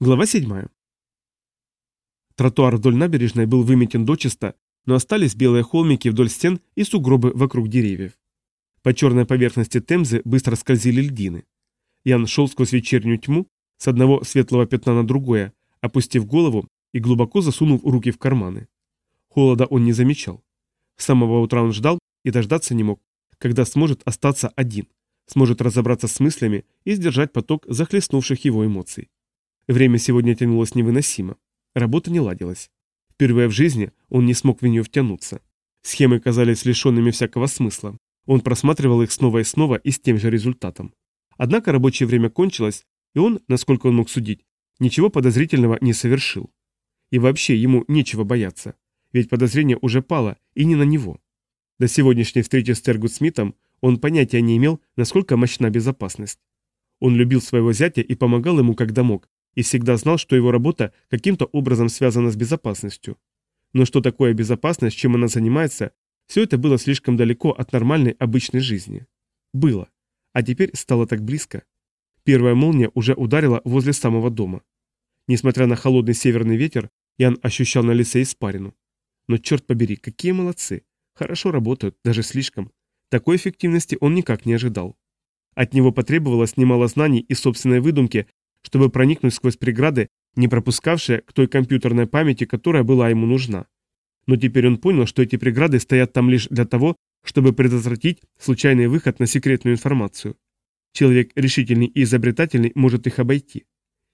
Глава 7. Тротуар вдоль набережной был выметен дочисто, но остались белые холмики вдоль стен и сугробы вокруг деревьев. По черной поверхности Темзы быстро скользили льдины. Ян шел сквозь вечернюю тьму, с одного светлого пятна на другое, опустив голову и глубоко засунув руки в карманы. Холода он не замечал. С самого утра он ждал и дождаться не мог, когда сможет остаться один, сможет разобраться с мыслями и сдержать поток захлестнувших его эмоций. Время сегодня тянулось невыносимо. Работа не ладилась. Впервые в жизни он не смог в нее втянуться. Схемы казались лишенными всякого смысла. Он просматривал их снова и снова и с тем же результатом. Однако рабочее время кончилось, и он, насколько он мог судить, ничего подозрительного не совершил. И вообще ему нечего бояться, ведь подозрение уже пало, и не на него. До сегодняшней встречи с Тергут Смитом он понятия не имел, насколько мощна безопасность. Он любил своего зятя и помогал ему, когда мог, и всегда знал, что его работа каким-то образом связана с безопасностью. Но что такое безопасность, чем она занимается, все это было слишком далеко от нормальной обычной жизни. Было. А теперь стало так близко. Первая молния уже ударила возле самого дома. Несмотря на холодный северный ветер, Ян ощущал на лице испарину. Но черт побери, какие молодцы. Хорошо работают, даже слишком. Такой эффективности он никак не ожидал. От него потребовалось немало знаний и собственной выдумки, чтобы проникнуть сквозь преграды, не пропускавшие к той компьютерной памяти, которая была ему нужна. Но теперь он понял, что эти преграды стоят там лишь для того, чтобы предотвратить случайный выход на секретную информацию. Человек решительный и изобретательный может их обойти.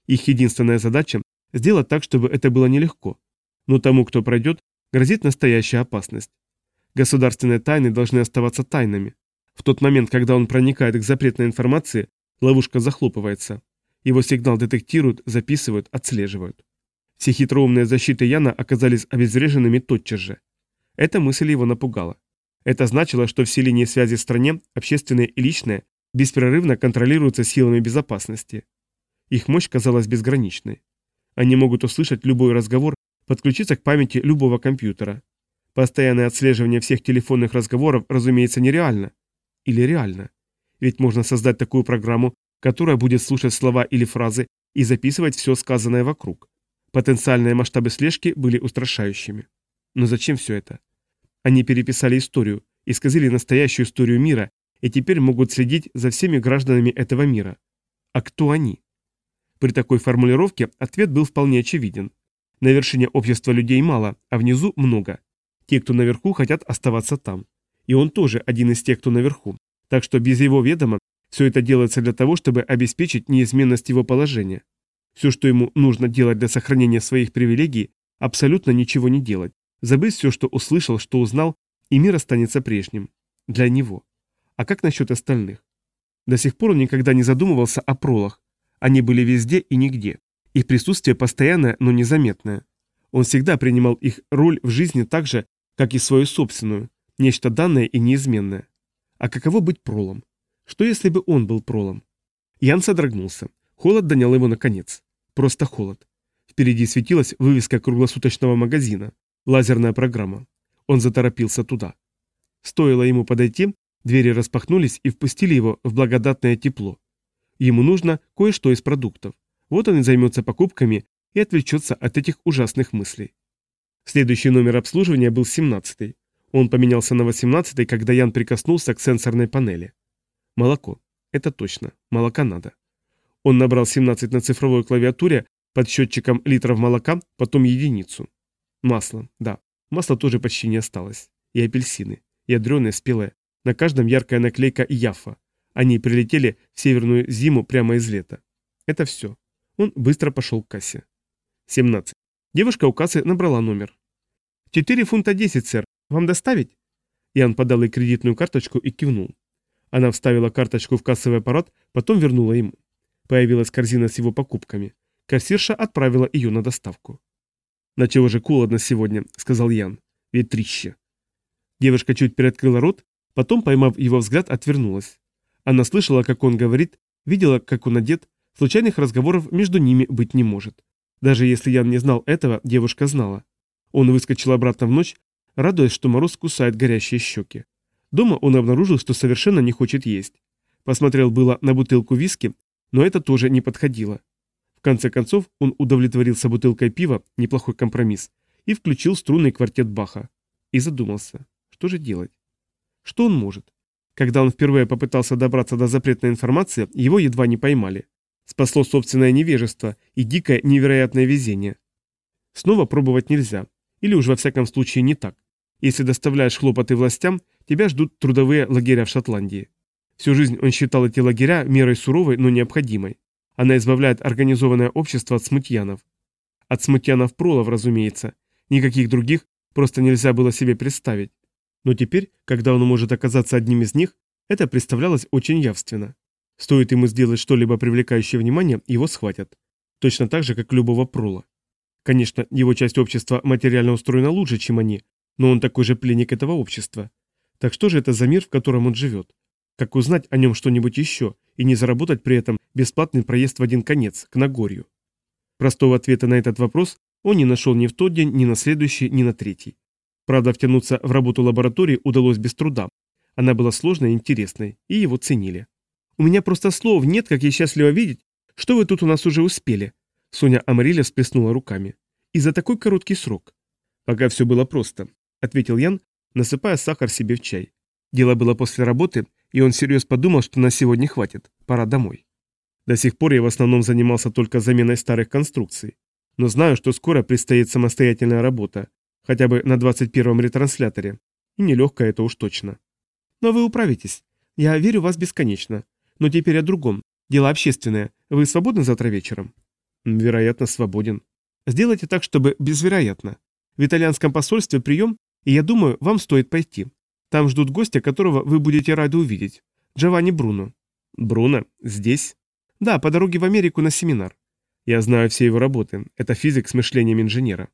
Их единственная задача – сделать так, чтобы это было нелегко. Но тому, кто пройдет, грозит настоящая опасность. Государственные тайны должны оставаться тайнами. В тот момент, когда он проникает к запретной информации, ловушка захлопывается. Его сигнал детектируют, записывают, отслеживают. Все хитроумные защиты Яна оказались обезвреженными тотчас же. Эта мысль его напугала. Это значило, что все линии связи в стране, общественные и личные, беспрерывно контролируются силами безопасности. Их мощь казалась безграничной. Они могут услышать любой разговор, подключиться к памяти любого компьютера. Постоянное отслеживание всех телефонных разговоров, разумеется, нереально. Или реально. Ведь можно создать такую программу, которая будет слушать слова или фразы и записывать все сказанное вокруг. Потенциальные масштабы слежки были устрашающими. Но зачем все это? Они переписали историю, исказили настоящую историю мира и теперь могут следить за всеми гражданами этого мира. А кто они? При такой формулировке ответ был вполне очевиден. На вершине общества людей мало, а внизу много. Те, кто наверху, хотят оставаться там. И он тоже один из тех, кто наверху. Так что без его ведома все это делается для того, чтобы обеспечить неизменность его положения. Все, что ему нужно делать для сохранения своих привилегий, абсолютно ничего не делать. Забыть все, что услышал, что узнал, и мир останется прежним. Для него. А как насчет остальных? До сих пор он никогда не задумывался о пролах. Они были везде и нигде. Их присутствие постоянное, но незаметное. Он всегда принимал их роль в жизни так же, как и свою собственную, нечто данное и неизменное. А каково быть пролом? Что если бы он был пролом? Ян содрогнулся. Холод донял его наконец. Просто холод. Впереди светилась вывеска круглосуточного магазина. Лазерная программа. Он заторопился туда. Стоило ему подойти, двери распахнулись и впустили его в благодатное тепло. Ему нужно кое-что из продуктов. Вот он и займется покупками и отвлечется от этих ужасных мыслей. Следующий номер обслуживания был 17-й. Он поменялся на 18-й, когда Ян прикоснулся к сенсорной панели. Молоко. Это точно. Молока надо. Он набрал 17 на цифровой клавиатуре под счетчиком литров молока, потом единицу. Масло. Да. Масла тоже почти не осталось. И апельсины. Ядреные, спелые. На каждом яркая наклейка Яфа. Они прилетели в северную зиму прямо из лета. Это все. Он быстро пошел к кассе. 17. Девушка у кассы набрала номер. 4 фунта 10, сэр. Вам доставить? Ян подал ей кредитную карточку и кивнул. Она вставила карточку в кассовый аппарат, потом вернула ему. Появилась корзина с его покупками. Кассирша отправила ее на доставку. «На чего же холодно сегодня?» – сказал Ян. «Ветрище». Девушка чуть приоткрыла рот, потом, поймав его взгляд, отвернулась. Она слышала, как он говорит, видела, как он одет, случайных разговоров между ними быть не может. Даже если Ян не знал этого, девушка знала. Он выскочил обратно в ночь, радуясь, что мороз кусает горящие щеки. Дома он обнаружил, что совершенно не хочет есть. Посмотрел было на бутылку виски, но это тоже не подходило. В конце концов он удовлетворился бутылкой пива, неплохой компромисс, и включил струнный квартет Баха. И задумался, что же делать? Что он может? Когда он впервые попытался добраться до запретной информации, его едва не поймали. Спасло собственное невежество и дикое невероятное везение. Снова пробовать нельзя. Или уж во всяком случае не так. Если доставляешь хлопоты властям, тебя ждут трудовые лагеря в Шотландии. Всю жизнь он считал эти лагеря мерой суровой, но необходимой. Она избавляет организованное общество от смутьянов. От смутьянов-пролов, разумеется. Никаких других просто нельзя было себе представить. Но теперь, когда он может оказаться одним из них, это представлялось очень явственно. Стоит ему сделать что-либо привлекающее внимание, его схватят. Точно так же, как любого прола. Конечно, его часть общества материально устроена лучше, чем они, но он такой же пленник этого общества. Так что же это за мир, в котором он живет? Как узнать о нем что-нибудь еще и не заработать при этом бесплатный проезд в один конец, к Нагорью? Простого ответа на этот вопрос он не нашел ни в тот день, ни на следующий, ни на третий. Правда, втянуться в работу лаборатории удалось без труда. Она была сложной и интересной, и его ценили. «У меня просто слов нет, как я счастлива видеть, что вы тут у нас уже успели», Соня Амариля всплеснула руками. «И за такой короткий срок». «Пока все было просто», — ответил Ян, насыпая сахар себе в чай. Дело было после работы, и он всерьез подумал, что на сегодня хватит, пора домой. До сих пор я в основном занимался только заменой старых конструкций. Но знаю, что скоро предстоит самостоятельная работа, хотя бы на 21-м ретрансляторе. И нелегкая это уж точно. Но вы управитесь. Я верю в вас бесконечно. Но теперь о другом. Дело общественное. Вы свободны завтра вечером? Вероятно, свободен. Сделайте так, чтобы безвероятно. В итальянском посольстве прием, и я думаю, вам стоит пойти. Там ждут гостя, которого вы будете рады увидеть. Джованни Бруно. Бруно? Здесь? Да, по дороге в Америку на семинар. Я знаю все его работы. Это физик с мышлением инженера.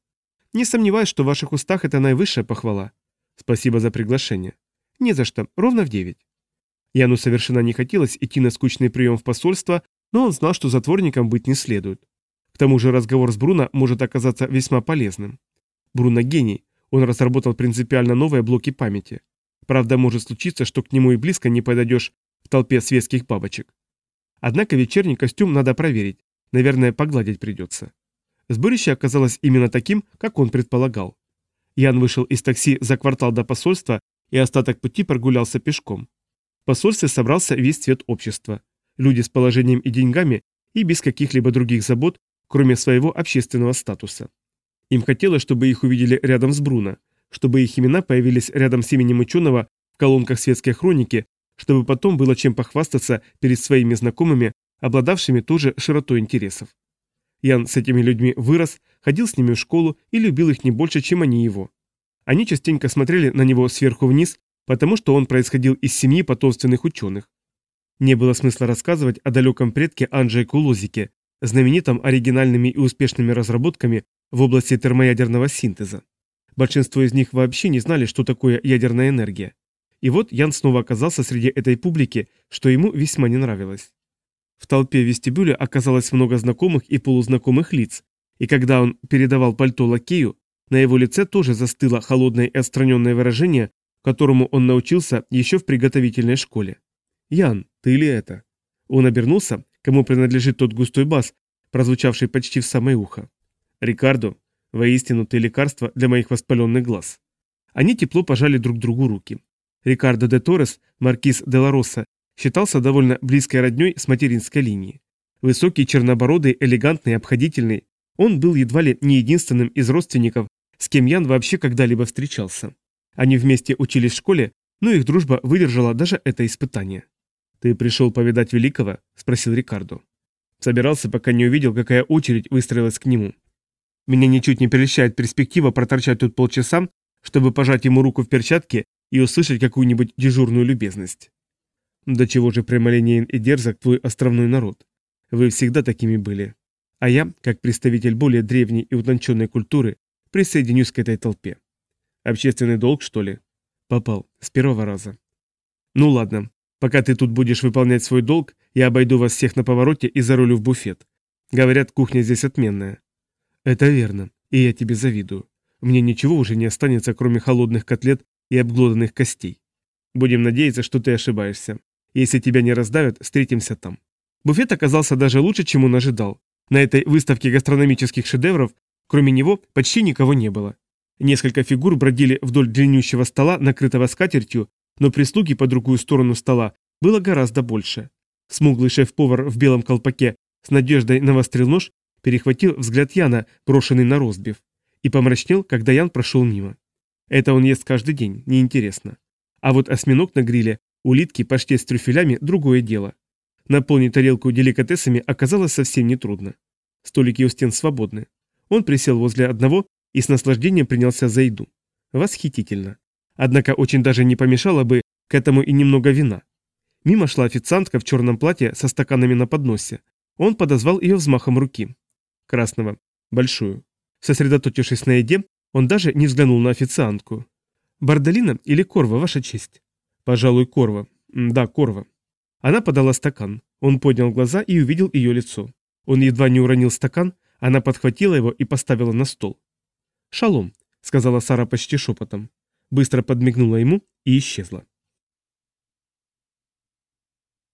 Не сомневаюсь, что в ваших устах это наивысшая похвала. Спасибо за приглашение. Не за что, ровно в девять. Яну совершенно не хотелось идти на скучный прием в посольство, но он знал, что затворником быть не следует. К тому же разговор с Бруно может оказаться весьма полезным. Бруно гений, он разработал принципиально новые блоки памяти. Правда, может случиться, что к нему и близко не подойдешь в толпе светских бабочек. Однако вечерний костюм надо проверить, Наверное, погладить придется. Сборище оказалось именно таким, как он предполагал. Ян вышел из такси за квартал до посольства и остаток пути прогулялся пешком. В посольстве собрался весь цвет общества. Люди с положением и деньгами и без каких-либо других забот, кроме своего общественного статуса. Им хотелось, чтобы их увидели рядом с Бруно, чтобы их имена появились рядом с именем ученого в колонках светской хроники, чтобы потом было чем похвастаться перед своими знакомыми обладавшими тоже широтой интересов. Ян с этими людьми вырос, ходил с ними в школу и любил их не больше, чем они его. Они частенько смотрели на него сверху вниз, потому что он происходил из семьи потомственных ученых. Не было смысла рассказывать о далеком предке Анджей Кулозике, знаменитом оригинальными и успешными разработками в области термоядерного синтеза. Большинство из них вообще не знали, что такое ядерная энергия. И вот Ян снова оказался среди этой публики, что ему весьма не нравилось. В толпе вестибюля оказалось много знакомых и полузнакомых лиц, и когда он передавал пальто лакею, на его лице тоже застыло холодное и отстраненное выражение, которому он научился еще в приготовительной школе. «Ян, ты ли это?» Он обернулся, кому принадлежит тот густой бас, прозвучавший почти в самое ухо. «Рикардо, воистину ты лекарство для моих воспаленных глаз». Они тепло пожали друг другу руки. Рикардо де Торрес, маркиз де Лароса считался довольно близкой родней с материнской линии. Высокий, чернобородый, элегантный, обходительный, он был едва ли не единственным из родственников, с кем Ян вообще когда-либо встречался. Они вместе учились в школе, но их дружба выдержала даже это испытание. «Ты пришел повидать Великого?» – спросил Рикардо. Собирался, пока не увидел, какая очередь выстроилась к нему. Меня ничуть не прельщает перспектива проторчать тут полчаса, чтобы пожать ему руку в перчатке и услышать какую-нибудь дежурную любезность. До чего же прямолинеен и дерзок твой островной народ? Вы всегда такими были. А я, как представитель более древней и утонченной культуры, присоединюсь к этой толпе. Общественный долг, что ли? Попал. С первого раза. Ну ладно. Пока ты тут будешь выполнять свой долг, я обойду вас всех на повороте и зарулю в буфет. Говорят, кухня здесь отменная. Это верно. И я тебе завидую. Мне ничего уже не останется, кроме холодных котлет и обглоданных костей. Будем надеяться, что ты ошибаешься. Если тебя не раздавят, встретимся там. Буфет оказался даже лучше, чем он ожидал. На этой выставке гастрономических шедевров, кроме него, почти никого не было. Несколько фигур бродили вдоль длиннющего стола, накрытого скатертью, но прислуги по другую сторону стола было гораздо больше. Смуглый шеф-повар в белом колпаке с надеждой навострил нож, перехватил взгляд Яна, брошенный на розбив, и помрачнел, когда Ян прошел мимо. Это он ест каждый день, неинтересно. А вот осьминог на гриле, улитки, паштет с трюфелями – другое дело. Наполнить тарелку деликатесами оказалось совсем нетрудно. Столики у стен свободны. Он присел возле одного и с наслаждением принялся за еду. Восхитительно. Однако очень даже не помешало бы к этому и немного вина. Мимо шла официантка в черном платье со стаканами на подносе. Он подозвал ее взмахом руки. Красного. Большую. Сосредоточившись на еде, он даже не взглянул на официантку. «Бардалина или Корва, ваша честь?» «Пожалуй, Корва. Да, Корва». Она подала стакан. Он поднял глаза и увидел ее лицо. Он едва не уронил стакан, она подхватила его и поставила на стол. «Шалом», — сказала Сара почти шепотом. Быстро подмигнула ему и исчезла.